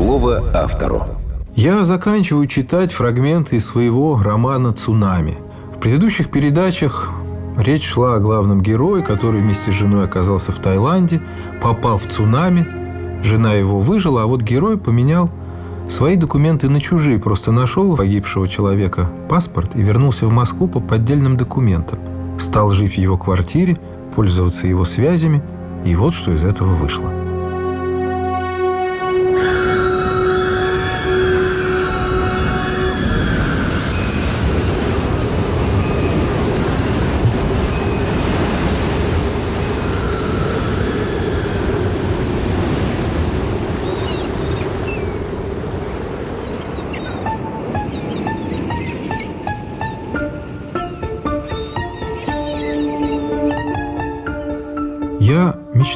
Слово автору. Я заканчиваю читать фрагменты из своего романа «Цунами». В предыдущих передачах речь шла о главном герое, который вместе с женой оказался в Таиланде, попал в цунами, жена его выжила, а вот герой поменял свои документы на чужие, просто нашел погибшего человека паспорт и вернулся в Москву по поддельным документам. Стал жить в его квартире, пользоваться его связями, и вот что из этого вышло.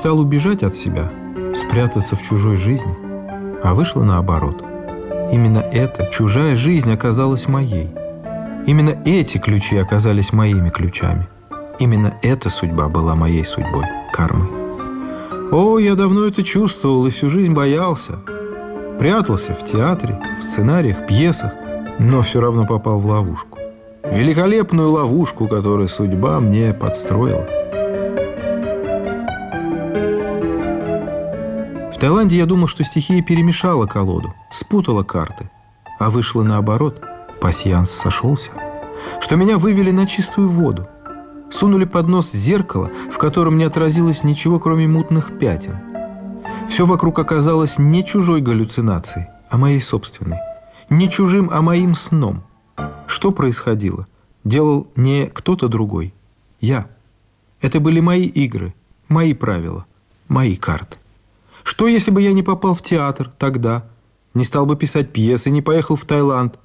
Мечтал убежать от себя, спрятаться в чужой жизни, а вышло наоборот. Именно эта чужая жизнь оказалась моей. Именно эти ключи оказались моими ключами. Именно эта судьба была моей судьбой, кармой. О, я давно это чувствовал и всю жизнь боялся. Прятался в театре, в сценариях, пьесах, но все равно попал в ловушку. Великолепную ловушку, которую судьба мне подстроила. Таиланде я думал, что стихия перемешала колоду, спутала карты, а вышло наоборот. Пасьянс сошелся. Что меня вывели на чистую воду. Сунули под нос зеркало, в котором не отразилось ничего, кроме мутных пятен. Все вокруг оказалось не чужой галлюцинацией, а моей собственной. Не чужим, а моим сном. Что происходило? Делал не кто-то другой. Я. Это были мои игры, мои правила, мои карты. Что, если бы я не попал в театр тогда, не стал бы писать пьесы, не поехал в Таиланд?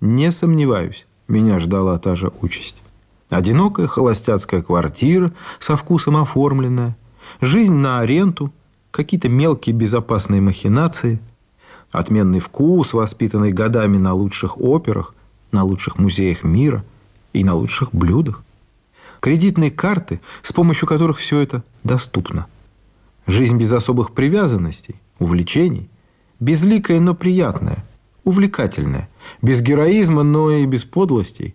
Не сомневаюсь, меня ждала та же участь. Одинокая холостяцкая квартира, со вкусом оформленная, жизнь на аренду, какие-то мелкие безопасные махинации, отменный вкус, воспитанный годами на лучших операх, на лучших музеях мира и на лучших блюдах. Кредитные карты, с помощью которых все это доступно. Жизнь без особых привязанностей, увлечений. Безликая, но приятная. Увлекательная. Без героизма, но и без подлостей.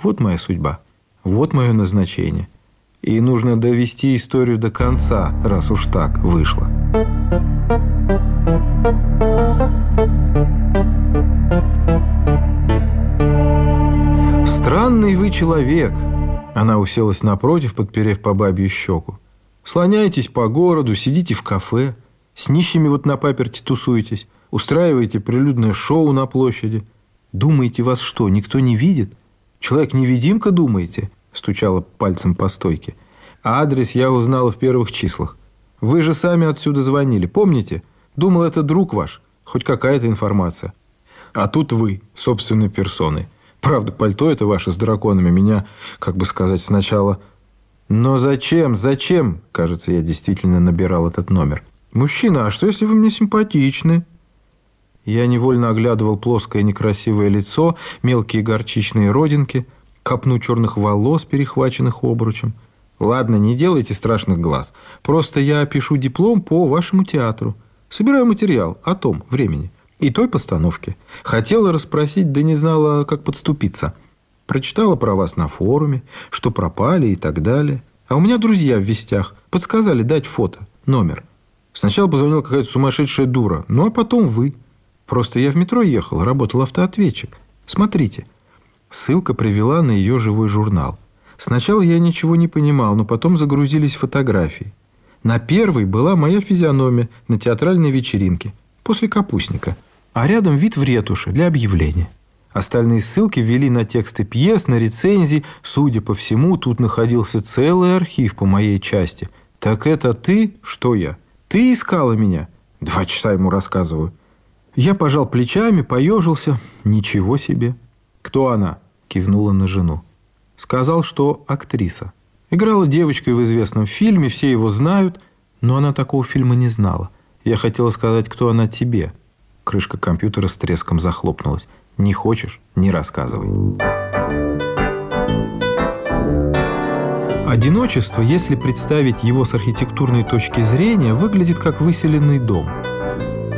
Вот моя судьба. Вот мое назначение. И нужно довести историю до конца, раз уж так вышло. «Странный вы человек!» Она уселась напротив, подперев по бабью щеку. Слоняетесь по городу, сидите в кафе, с нищими вот на паперте тусуетесь, устраиваете прилюдное шоу на площади. Думаете, вас что, никто не видит? Человек-невидимка, думаете?» Стучала пальцем по стойке. А адрес я узнала в первых числах. Вы же сами отсюда звонили, помните? Думал, это друг ваш, хоть какая-то информация. А тут вы, собственной персоной. Правда, пальто это ваше с драконами меня, как бы сказать, сначала но зачем, зачем? Кажется, я действительно набирал этот номер. Мужчина, а что если вы мне симпатичны? Я невольно оглядывал плоское некрасивое лицо, мелкие горчичные родинки, копну черных волос, перехваченных обручем. Ладно, не делайте страшных глаз. Просто я пишу диплом по вашему театру. Собираю материал о том времени и той постановке. Хотела расспросить, да не знала, как подступиться. Прочитала про вас на форуме, что пропали и так далее. А у меня друзья в вестях подсказали дать фото, номер. Сначала позвонила какая-то сумасшедшая дура, ну а потом вы. Просто я в метро ехал, работал автоответчик. Смотрите. Ссылка привела на ее живой журнал. Сначала я ничего не понимал, но потом загрузились фотографии. На первой была моя физиономия на театральной вечеринке, после капустника. А рядом вид в ретуши для объявления. Остальные ссылки ввели на тексты пьес, на рецензии. Судя по всему, тут находился целый архив по моей части. «Так это ты? Что я? Ты искала меня?» Два часа ему рассказываю. Я пожал плечами, поежился. Ничего себе. «Кто она?» – кивнула на жену. Сказал, что актриса. Играла девочкой в известном фильме, все его знают, но она такого фильма не знала. Я хотела сказать, кто она тебе. Крышка компьютера с треском захлопнулась. Не хочешь – не рассказывай. Одиночество, если представить его с архитектурной точки зрения, выглядит как выселенный дом.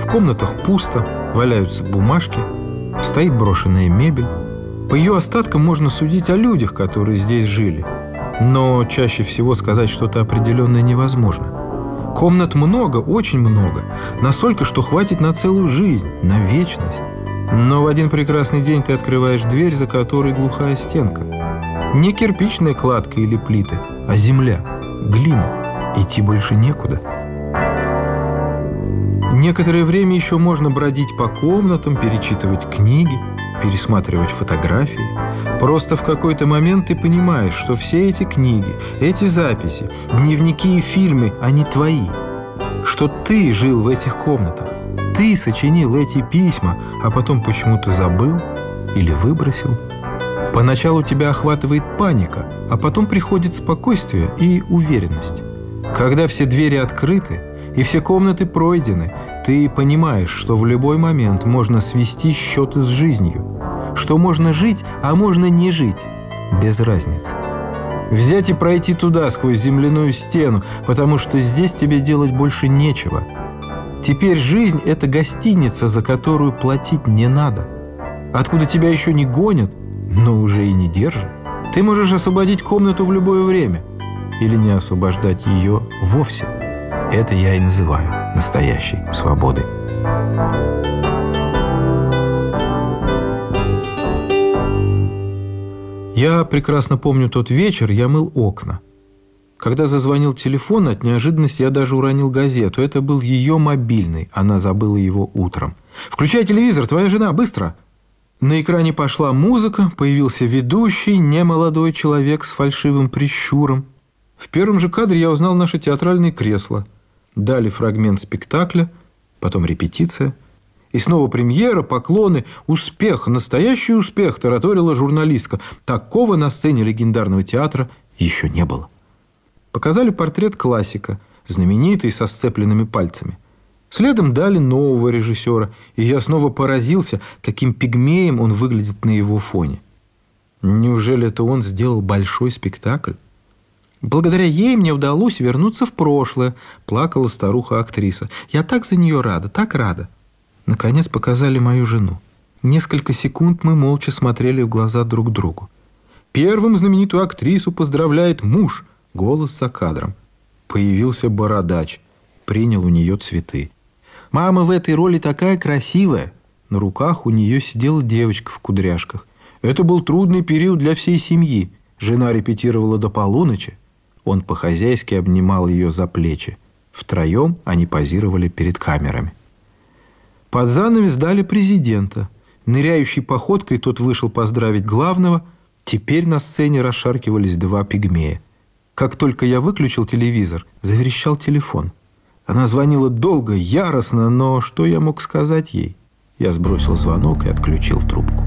В комнатах пусто, валяются бумажки, стоит брошенная мебель. По ее остаткам можно судить о людях, которые здесь жили. Но чаще всего сказать что-то определенное невозможно. Комнат много, очень много. Настолько, что хватит на целую жизнь, на вечность. Но в один прекрасный день ты открываешь дверь, за которой глухая стенка. Не кирпичная кладка или плиты, а земля, глина. Идти больше некуда. Некоторое время еще можно бродить по комнатам, перечитывать книги, пересматривать фотографии. Просто в какой-то момент ты понимаешь, что все эти книги, эти записи, дневники и фильмы, они твои. Что ты жил в этих комнатах. Ты сочинил эти письма, а потом почему-то забыл или выбросил. Поначалу тебя охватывает паника, а потом приходит спокойствие и уверенность. Когда все двери открыты и все комнаты пройдены, ты понимаешь, что в любой момент можно свести счеты с жизнью, что можно жить, а можно не жить, без разницы. Взять и пройти туда, сквозь земляную стену, потому что здесь тебе делать больше нечего. Теперь жизнь – это гостиница, за которую платить не надо. Откуда тебя еще не гонят, но уже и не держат. Ты можешь освободить комнату в любое время или не освобождать ее вовсе. Это я и называю настоящей свободой. Я прекрасно помню тот вечер, я мыл окна. Когда зазвонил телефон, от неожиданности я даже уронил газету. Это был ее мобильный, она забыла его утром. «Включай телевизор, твоя жена, быстро!» На экране пошла музыка, появился ведущий, немолодой человек с фальшивым прищуром. В первом же кадре я узнал наше театральное кресло. Дали фрагмент спектакля, потом репетиция. И снова премьера, поклоны, успех, настоящий успех, тараторила журналистка. Такого на сцене легендарного театра еще не было. Показали портрет классика, знаменитый, со сцепленными пальцами – Следом дали нового режиссера, и я снова поразился, каким пигмеем он выглядит на его фоне. Неужели это он сделал большой спектакль? Благодаря ей мне удалось вернуться в прошлое, плакала старуха-актриса. Я так за нее рада, так рада. Наконец показали мою жену. Несколько секунд мы молча смотрели в глаза друг другу. Первым знаменитую актрису поздравляет муж. Голос за кадром. Появился бородач. Принял у нее цветы. Мама в этой роли такая красивая. На руках у нее сидела девочка в кудряшках. Это был трудный период для всей семьи. Жена репетировала до полуночи. Он по-хозяйски обнимал ее за плечи. Втроем они позировали перед камерами. Под занавес дали президента. Ныряющей походкой тот вышел поздравить главного. Теперь на сцене расшаркивались два пигмея. Как только я выключил телевизор, заверещал телефон – она звонила долго, яростно, но что я мог сказать ей? Я сбросил звонок и отключил трубку.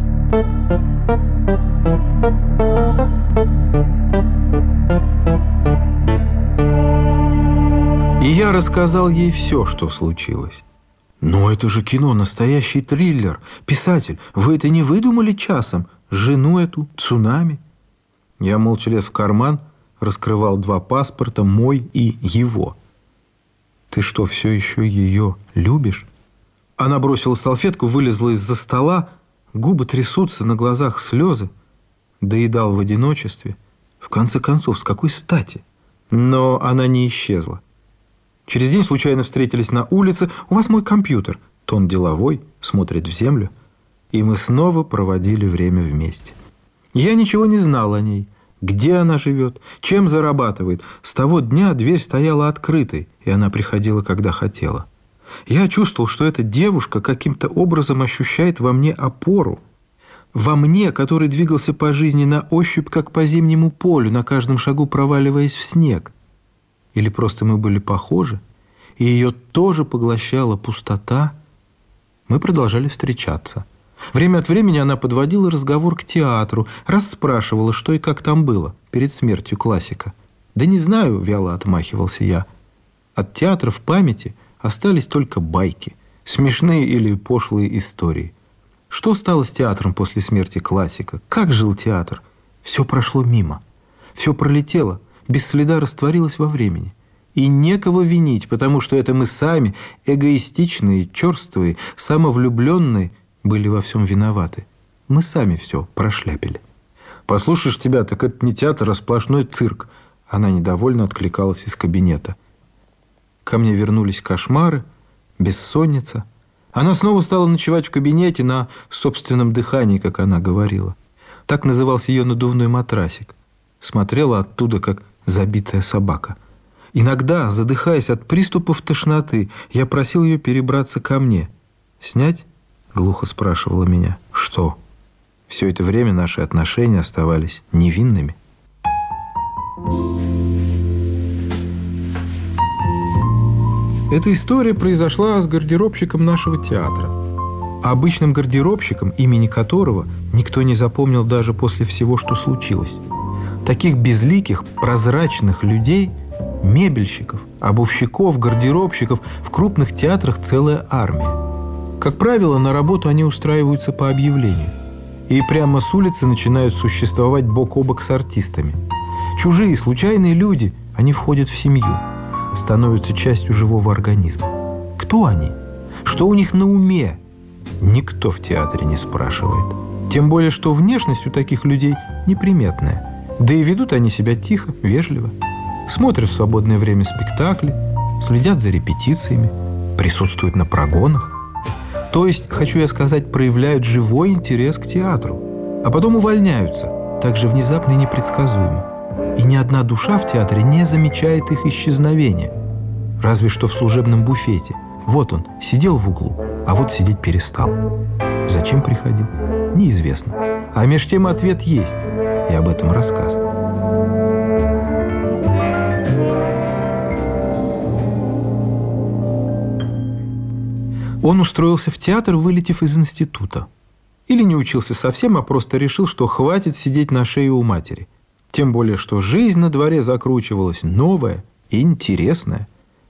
И я рассказал ей все, что случилось. «Но это же кино, настоящий триллер. Писатель, вы это не выдумали часом? Жену эту, цунами?» Я молча лез в карман, раскрывал два паспорта, мой и его – ты что, все еще ее любишь? Она бросила салфетку, вылезла из-за стола, губы трясутся, на глазах слезы. Доедал в одиночестве. В конце концов, с какой стати? Но она не исчезла. Через день случайно встретились на улице. «У вас мой компьютер». Тон деловой, смотрит в землю. И мы снова проводили время вместе. Я ничего не знал о ней где она живет, чем зарабатывает. С того дня дверь стояла открытой, и она приходила, когда хотела. Я чувствовал, что эта девушка каким-то образом ощущает во мне опору. Во мне, который двигался по жизни на ощупь, как по зимнему полю, на каждом шагу проваливаясь в снег. Или просто мы были похожи, и ее тоже поглощала пустота. Мы продолжали встречаться – Время от времени она подводила разговор к театру, расспрашивала, что и как там было перед смертью классика. «Да не знаю», — вяло отмахивался я. От театра в памяти остались только байки, смешные или пошлые истории. Что стало с театром после смерти классика? Как жил театр? Все прошло мимо. Все пролетело, без следа растворилось во времени. И некого винить, потому что это мы сами, эгоистичные, черствые, самовлюбленные, были во всем виноваты. Мы сами все прошляпили. Послушаешь тебя, так это не театр, а сплошной цирк. Она недовольно откликалась из кабинета. Ко мне вернулись кошмары, бессонница. Она снова стала ночевать в кабинете на собственном дыхании, как она говорила. Так назывался ее надувной матрасик. Смотрела оттуда, как забитая собака. Иногда, задыхаясь от приступов тошноты, я просил ее перебраться ко мне. «Снять?» — глухо спрашивала меня. «Что?» Все это время наши отношения оставались невинными. Эта история произошла с гардеробщиком нашего театра. Обычным гардеробщиком, имени которого никто не запомнил даже после всего, что случилось. Таких безликих, прозрачных людей, мебельщиков, обувщиков, гардеробщиков в крупных театрах целая армия. Как правило, на работу они устраиваются по объявлению. И прямо с улицы начинают существовать бок о бок с артистами. Чужие, случайные люди, они входят в семью, становятся частью живого организма. Кто они? Что у них на уме? Никто в театре не спрашивает. Тем более, что внешность у таких людей неприметная – да и ведут они себя тихо, вежливо. Смотрят в свободное время спектакли, следят за репетициями, присутствуют на прогонах. То есть, хочу я сказать, проявляют живой интерес к театру, а потом увольняются, так же внезапно и непредсказуемо. И ни одна душа в театре не замечает их исчезновения. Разве что в служебном буфете. Вот он, сидел в углу, а вот сидеть перестал. Зачем приходил? Неизвестно. А меж тем ответ есть – и об этом рассказ. Он устроился в театр, вылетев из института. Или не учился совсем, а просто решил, что хватит сидеть на шее у матери. Тем более, что жизнь на дворе закручивалась новая и интересная.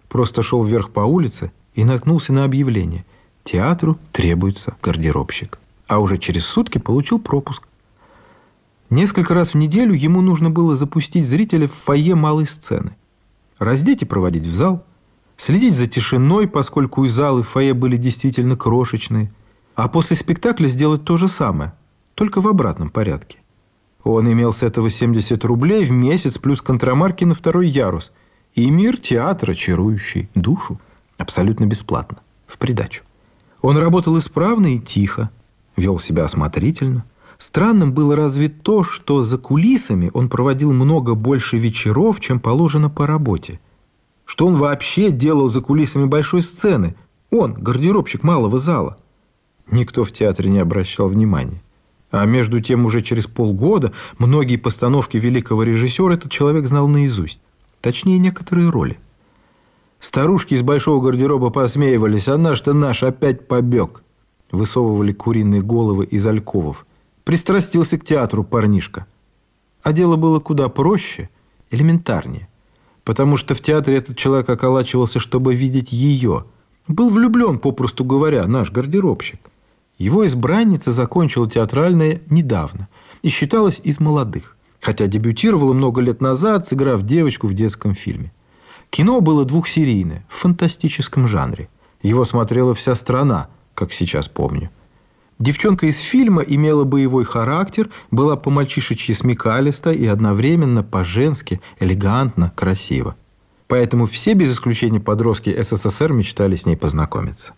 Просто шел вверх по улице и наткнулся на объявление. Театру требуется гардеробщик. А уже через сутки получил пропуск. Несколько раз в неделю ему нужно было запустить зрителя в фойе малой сцены. Раздеть и проводить в зал, следить за тишиной, поскольку и зал, и фойе были действительно крошечные, а после спектакля сделать то же самое, только в обратном порядке. Он имел с этого 70 рублей в месяц плюс контрамарки на второй ярус и мир театра, чарующий душу, абсолютно бесплатно, в придачу. Он работал исправно и тихо, вел себя осмотрительно, Странным было разве то, что за кулисами он проводил много больше вечеров, чем положено по работе. Что он вообще делал за кулисами большой сцены. Он, гардеробщик малого зала. Никто в театре не обращал внимания. А между тем уже через полгода многие постановки великого режиссера этот человек знал наизусть. Точнее, некоторые роли. Старушки из большого гардероба посмеивались, а наш-то наш опять побег. Высовывали куриные головы из альковов – Пристрастился к театру парнишка. А дело было куда проще, элементарнее. Потому что в театре этот человек околачивался, чтобы видеть ее. Был влюблен, попросту говоря, наш гардеробщик. Его избранница закончила театральное недавно и считалась из молодых. Хотя дебютировала много лет назад, сыграв девочку в детском фильме. Кино было двухсерийное, в фантастическом жанре. Его смотрела вся страна, как сейчас помню. Девчонка из фильма имела боевой характер, была по-мальчишечьи смекалиста и одновременно по-женски, элегантно, красиво. Поэтому все, без исключения подростки СССР, мечтали с ней познакомиться.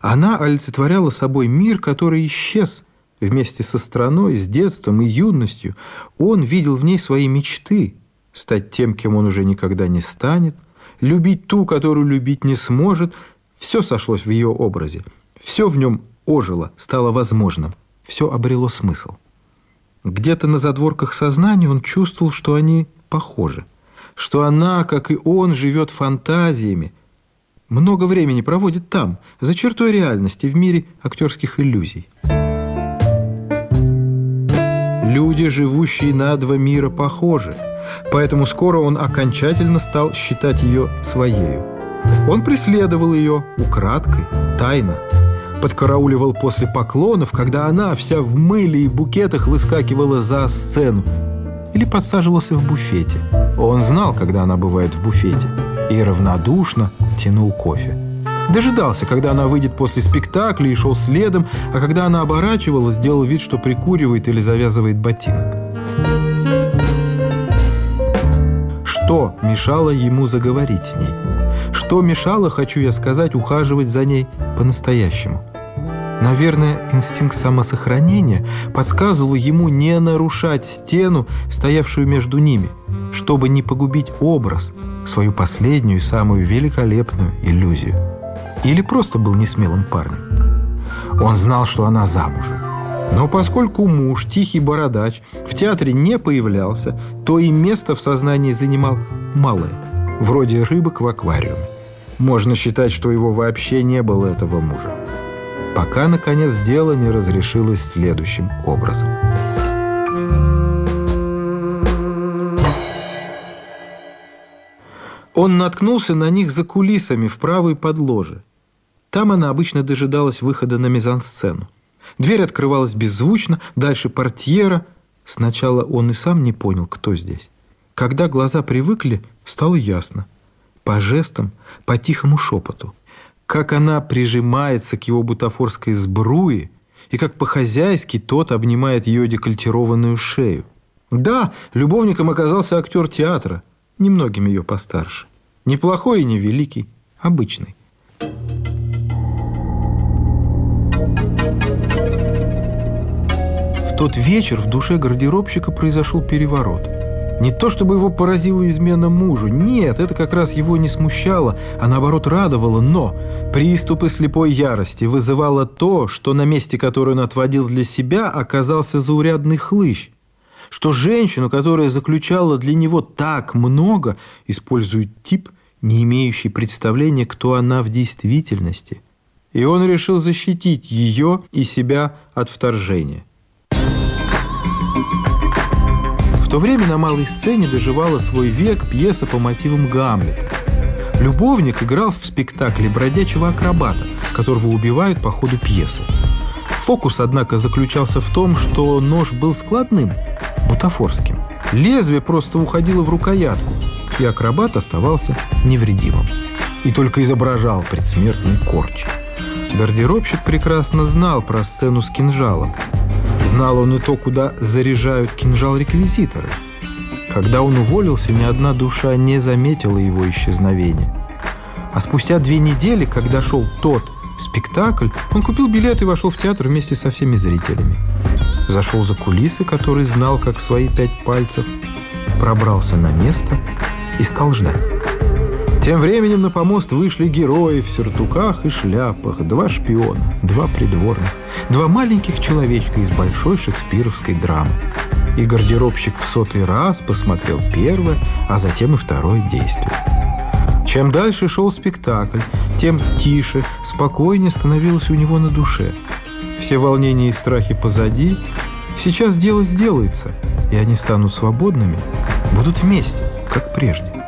Она олицетворяла собой мир, который исчез вместе со страной, с детством и юностью. Он видел в ней свои мечты, стать тем, кем он уже никогда не станет, любить ту, которую любить не сможет. Все сошлось в ее образе. Все в нем ожило, стало возможным. Все обрело смысл. Где-то на задворках сознания он чувствовал, что они похожи. Что она, как и он, живет фантазиями. Много времени проводит там, за чертой реальности, в мире актерских иллюзий. Люди, живущие на два мира, похожи. Поэтому скоро он окончательно стал считать ее своею. Он преследовал ее украдкой, тайно, подкарауливал после поклонов, когда она вся в мыле и букетах выскакивала за сцену. или подсаживался в буфете. Он знал, когда она бывает в буфете, и равнодушно тянул кофе. Дожидался, когда она выйдет после спектакля и шел следом, а когда она оборачивалась, делал вид, что прикуривает или завязывает ботинок. Что мешало ему заговорить с ней? Что мешало, хочу я сказать, ухаживать за ней по-настоящему? Наверное, инстинкт самосохранения подсказывал ему не нарушать стену, стоявшую между ними, чтобы не погубить образ, свою последнюю и самую великолепную иллюзию. Или просто был несмелым парнем. Он знал, что она замужем. Но поскольку муж, тихий бородач, в театре не появлялся, то и место в сознании занимал малое, вроде рыбок в аквариуме. Можно считать, что его вообще не было этого мужа. Пока, наконец, дело не разрешилось следующим образом. Он наткнулся на них за кулисами в правой подложе. Там она обычно дожидалась выхода на мизансцену. Дверь открывалась беззвучно, дальше портьера. Сначала он и сам не понял, кто здесь. Когда глаза привыкли, стало ясно. По жестам, по тихому шепоту. Как она прижимается к его бутафорской сбруе, и как по-хозяйски тот обнимает ее декольтированную шею. Да, любовником оказался актер театра, немногим ее постарше. Неплохой и не великий, обычный. Тот вечер в душе гардеробщика произошел переворот. Не то чтобы его поразила измена мужу, нет, это как раз его не смущало, а наоборот радовало, но приступы слепой ярости вызывало то, что на месте, которое он отводил для себя, оказался заурядный хлыщ, что женщину, которая заключала для него так много, использует тип, не имеющий представления, кто она в действительности. И он решил защитить ее и себя от вторжения. В то время на малой сцене доживала свой век пьеса по мотивам Гамлета. Любовник играл в спектакле бродячего акробата, которого убивают по ходу пьесы. Фокус, однако, заключался в том, что нож был складным, бутафорским. Лезвие просто уходило в рукоятку, и акробат оставался невредимым. И только изображал предсмертный корч. Гардеробщик прекрасно знал про сцену с кинжалом, Знал он и то, куда заряжают кинжал-реквизиторы. Когда он уволился, ни одна душа не заметила его исчезновения. А спустя две недели, когда шел тот спектакль, он купил билет и вошел в театр вместе со всеми зрителями. Зашел за кулисы, который знал как свои пять пальцев, пробрался на место и стал ждать. Тем временем на помост вышли герои в сюртуках и шляпах, два шпиона, два придворных, два маленьких человечка из большой шекспировской драмы. И гардеробщик в сотый раз посмотрел первое, а затем и второе действие. Чем дальше шел спектакль, тем тише, спокойнее становилось у него на душе. Все волнения и страхи позади. Сейчас дело сделается, и они станут свободными, будут вместе, как прежде.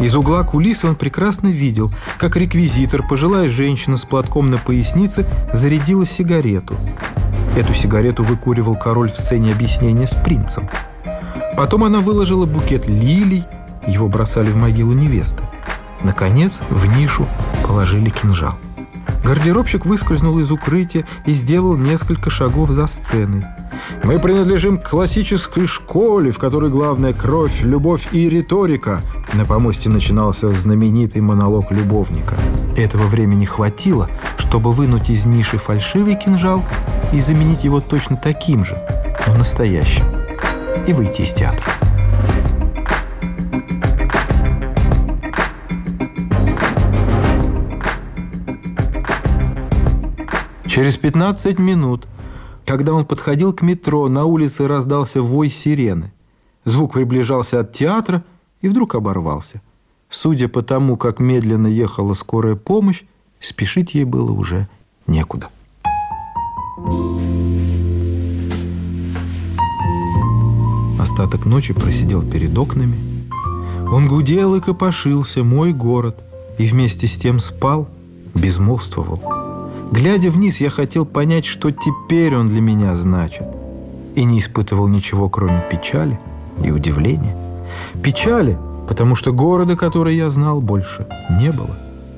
Из угла кулисы он прекрасно видел, как реквизитор, пожилая женщина с платком на пояснице, зарядила сигарету. Эту сигарету выкуривал король в сцене объяснения с принцем. Потом она выложила букет лилий, его бросали в могилу невесты. Наконец, в нишу положили кинжал. Гардеробщик выскользнул из укрытия и сделал несколько шагов за сценой. «Мы принадлежим к классической школе, в которой главная кровь, любовь и риторика», на помосте начинался знаменитый монолог любовника. Этого времени хватило, чтобы вынуть из ниши фальшивый кинжал и заменить его точно таким же, но настоящим, и выйти из театра. Через 15 минут, когда он подходил к метро, на улице раздался вой сирены. Звук приближался от театра – и вдруг оборвался. Судя по тому, как медленно ехала скорая помощь, спешить ей было уже некуда. Остаток ночи просидел перед окнами. Он гудел и копошился, мой город, и вместе с тем спал, безмолвствовал. Глядя вниз, я хотел понять, что теперь он для меня значит, и не испытывал ничего, кроме печали – и удивление. Печали, потому что города, который я знал, больше не было.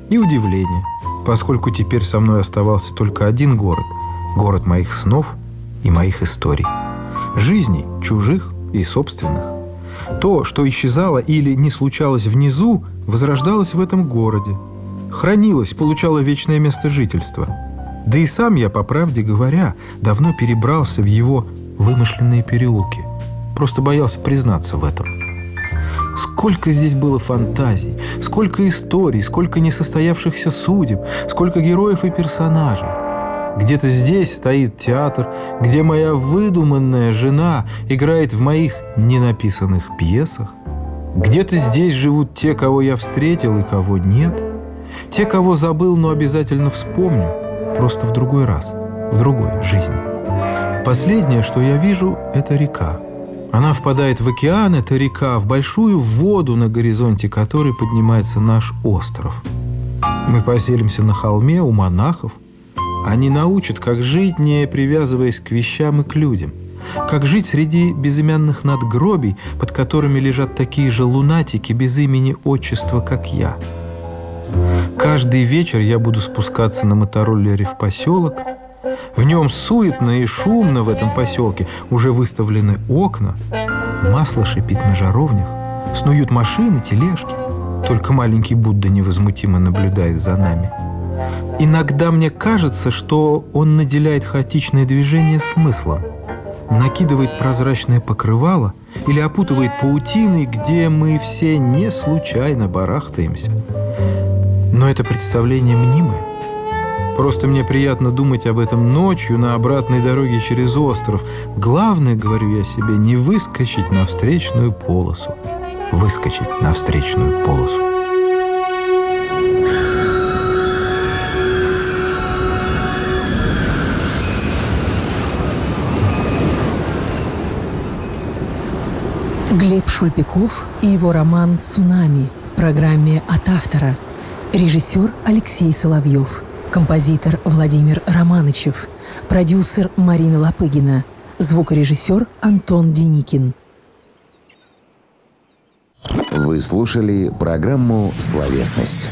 И удивление, поскольку теперь со мной оставался только один город. Город моих снов и моих историй. Жизней чужих и собственных. То, что исчезало или не случалось внизу, возрождалось в этом городе. Хранилось, получало вечное место жительства. Да и сам я, по правде говоря, давно перебрался в его вымышленные переулки. Просто боялся признаться в этом. Сколько здесь было фантазий, сколько историй, сколько несостоявшихся судеб, сколько героев и персонажей. Где-то здесь стоит театр, где моя выдуманная жена играет в моих ненаписанных пьесах. Где-то здесь живут те, кого я встретил и кого нет. Те, кого забыл, но обязательно вспомню. Просто в другой раз, в другой жизни. Последнее, что я вижу, это река. Она впадает в океан, это река, в большую воду, на горизонте которой поднимается наш остров. Мы поселимся на холме у монахов. Они научат, как жить, не привязываясь к вещам и к людям. Как жить среди безымянных надгробий, под которыми лежат такие же лунатики без имени отчества, как я. Каждый вечер я буду спускаться на мотороллере в поселок – в нем суетно и шумно в этом поселке. Уже выставлены окна, масло шипит на жаровнях, снуют машины, тележки. Только маленький Будда невозмутимо наблюдает за нами. Иногда мне кажется, что он наделяет хаотичное движение смыслом. Накидывает прозрачное покрывало или опутывает паутиной, где мы все не случайно барахтаемся. Но это представление мнимое. Просто мне приятно думать об этом ночью на обратной дороге через остров. Главное, говорю я себе, не выскочить на встречную полосу. Выскочить на встречную полосу. Глеб Шульпиков и его роман «Цунами» в программе «От автора». Режиссер Алексей Соловьев. Композитор Владимир Романычев. Продюсер Марина Лопыгина. Звукорежиссер Антон Деникин. Вы слушали программу «Словесность».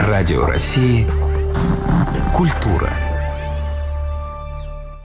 Радио России «Культура».